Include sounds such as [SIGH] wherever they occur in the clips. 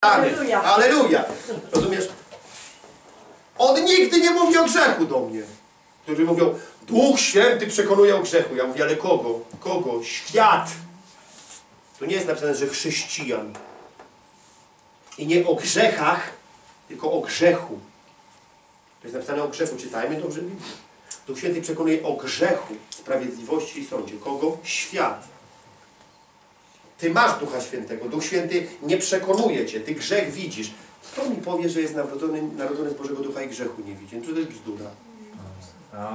Aleluja. Aleluja. Rozumiesz? On nigdy nie mówi o grzechu do mnie. Którzy mówią, Duch Święty przekonuje o grzechu. Ja mówię, ale kogo? Kogo? Świat. Tu nie jest napisane, że chrześcijan. I nie o grzechach, tylko o grzechu. To jest napisane o grzechu. Czytajmy dobrze Biblię. Duch Święty przekonuje o grzechu, sprawiedliwości i sądzie. Kogo? Świat. Ty masz Ducha Świętego. Duch Święty nie przekonuje Cię. Ty grzech widzisz. Kto mi powie, że jest narodzony, narodzony z Bożego Ducha i grzechu nie widzi? No To jest bzdura.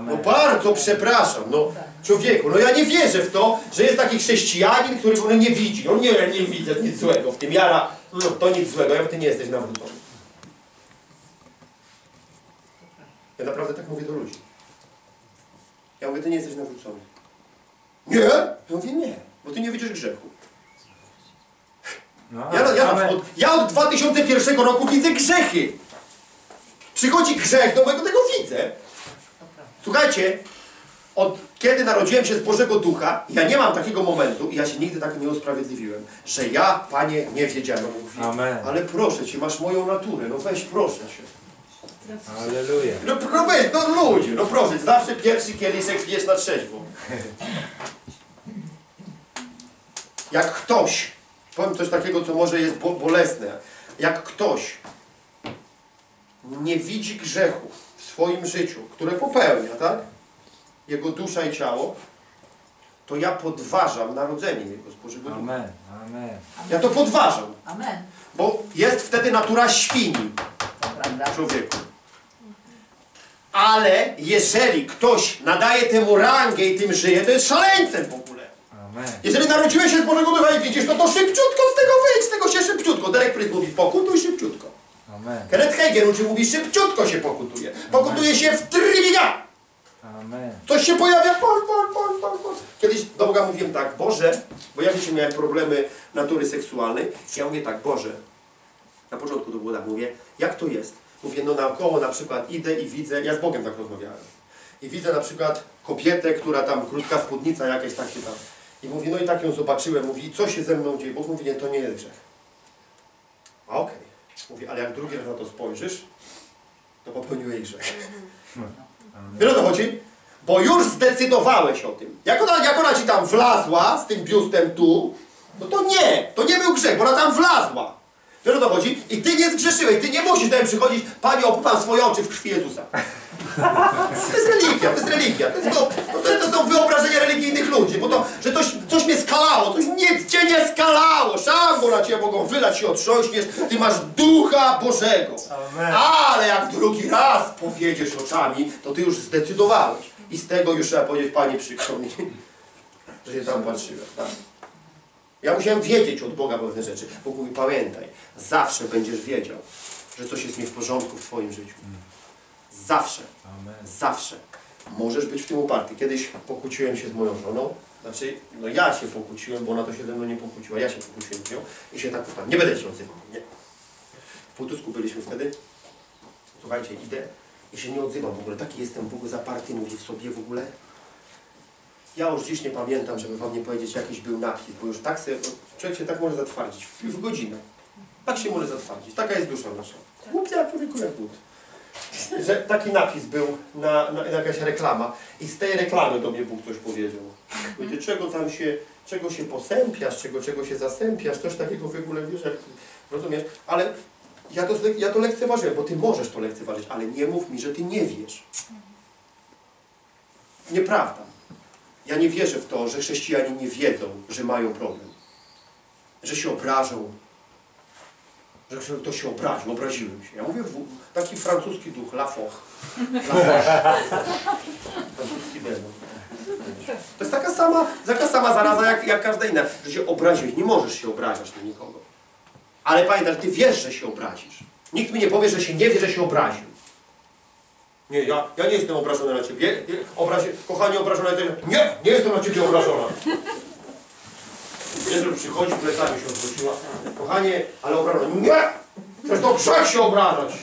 No bardzo przepraszam, no człowieku, no ja nie wierzę w to, że jest taki chrześcijanin, który w ogóle nie widzi. No nie, nie widzę nic złego w tym. Jara, no to nic złego, ja ty nie jesteś nawrócony. Ja naprawdę tak mówię do ludzi. Ja mówię, ty nie jesteś nawrócony. Nie? Ja mówię, nie, bo ty nie widzisz grzechu. No, Ja, ja, amen. od, ja od 2001 roku widzę grzechy. Przychodzi grzech do mojego, tego widzę. Słuchajcie, od kiedy narodziłem się z Bożego Ducha, ja nie mam takiego momentu i ja się nigdy tak nie usprawiedliwiłem, że ja, Panie, nie wiedziałem. Mówię, Amen. Ale proszę Cię, masz moją naturę, no weź, proszę Cię. Aleluja. No, no weź, no ludzie, no proszę, zawsze pierwszy kieliszek pijesz na trzeźwo. Jak ktoś, powiem coś takiego, co może jest bo bolesne, jak ktoś nie widzi grzechu w swoim życiu, które popełnia, tak? Jego dusza i ciało, to ja podważam narodzenie jego z Bożego Ducha. Amen. Amen. Ja to podważam, Amen. bo jest wtedy natura świni człowieku. Ale jeżeli ktoś nadaje temu rangę i tym żyje, to jest szaleńcem w ogóle. Amen. Jeżeli narodziłeś się z Bożego Ducha i widzisz, no to szybciutko z tego wyjdź, z tego się szybciutko. Derek Pryt mówi pokutuj szybciutko. Amen. Kenneth Hagin uczy, mówi szybciutko się pokutuje. Pokutuje się w trylia. Amen. Coś się pojawia, pol, pol, pol, pol, pol. Kiedyś do Boga mówiłem tak, Boże, bo ja wiecie, miałem problemy natury seksualnej. Ja mówię tak, Boże, na początku to było tak, mówię, jak to jest? Mówię, no naokoło na przykład idę i widzę, ja z Bogiem tak rozmawiałem. I widzę na przykład kobietę, która tam, krótka spódnica jakaś tak się tam. I mówi, no i tak ją zobaczyłem, mówi, co się ze mną dzieje? Bóg mówi, nie, to nie jest grzech. A okej. Mówi, ale jak drugi raz na to spojrzysz, to popełniłeś grzech. Wiesz o co chodzi? Bo już zdecydowałeś o tym. Jak ona, jak ona ci tam wlazła z tym biustem tu, no to nie, to nie był grzech, bo ona tam wlazła. Wiesz o co chodzi? I ty nie zgrzeszyłeś, ty nie musisz tam przychodzić, Panie opływam swoje oczy w krwi Jezusa. To jest religia, to jest religia. To, jest, to, to, to są wyobrażenia religijnych ludzi, bo to, że coś, coś mnie skalało, coś nic cię nie skalało. Szambo na ciebie mogą wylać się otrząśniesz, ty masz ducha Bożego. Ale jak drugi raz powiedziesz oczami, to ty już zdecydowałeś. I z tego już trzeba powiedzieć, Panie przykro mi, że się tam patrzyłem. Tak? Ja musiałem wiedzieć od Boga pewne rzeczy. Bóg mówi, pamiętaj, zawsze będziesz wiedział, że coś jest nie w porządku w Twoim życiu. Zawsze. Amen. Zawsze. Możesz być w tym uparty. Kiedyś pokłóciłem się z moją żoną. Znaczy, no ja się pokłóciłem, bo ona to się ze mną nie pokłóciła. Ja się pokłóciłem z nią i się tak uparłem. Nie będę się odzywał. Nie. W Półtusku byliśmy wtedy. Słuchajcie, idę i się nie odzywam w ogóle. Taki jestem w ogóle zaparty, mówię w sobie w ogóle. Ja już dziś nie pamiętam, żeby wam nie powiedzieć, jakiś był napis, bo już tak sobie, człowiek się tak może zatwardzić w, w godzinę. Tak się może zatwardzić. Taka jest dusza nasza. Głupia człowieku jak but że taki napis był na, na, jakaś reklama i z tej reklamy do mnie Bóg coś powiedział. Mówię, czego tam się, czego się posępiasz, czego, czego się zasępiasz, coś takiego w ogóle, wiesz, jak, rozumiesz? Ale ja to, ja to lekceważyłem, bo ty możesz to lekceważyć, ale nie mów mi, że ty nie wiesz. Nieprawda. Ja nie wierzę w to, że chrześcijanie nie wiedzą, że mają problem. Że się obrażą, że ktoś- ktoś się obraził, obraziłem się. Ja mówię, w, taki francuski duch, la foch. [LAUGHS] Francuski demon. To jest taka sama, taka sama zaraza jak, jak każda inna, że się obraziłeś. Nie możesz się obrażać na nikogo. Ale pamiętaj, ty wiesz, że się obrazisz. Nikt mi nie powie, że się nie wie, że się obraził. Nie, ja, ja nie jestem obrażony na ciebie. Nie, obrazie, kochanie, obrażona jesteś. Nie, nie jestem na ciebie obrażona. Że przychodzi, plecami się odwróciła. Kochanie, ale obrażona. Nie! Przecież to grzech się obrażać.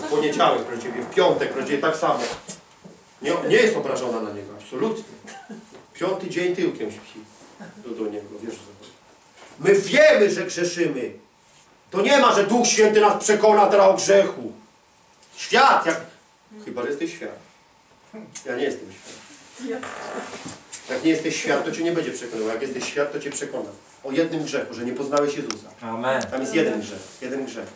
W poniedziałek pro ciebie, w piątek pro ciebie tak samo. Nie, nie jest obrażona na niego, absolutnie. Piąty dzień tyłkiem śpi do, do niego, wiesz co. My wiemy, że grzeszymy. To nie ma, że Duch Święty nas przekona teraz o grzechu. Świat, jak... Chyba, że jesteś świat. Ja nie jestem świat. Jak nie jesteś świat, to cię nie będzie przekonywał. Jak jesteś świat, to cię przekona. O jednym grzechu, że nie poznałeś Jezusa. Amen. Tam jest jeden grzech. Jeden grzech.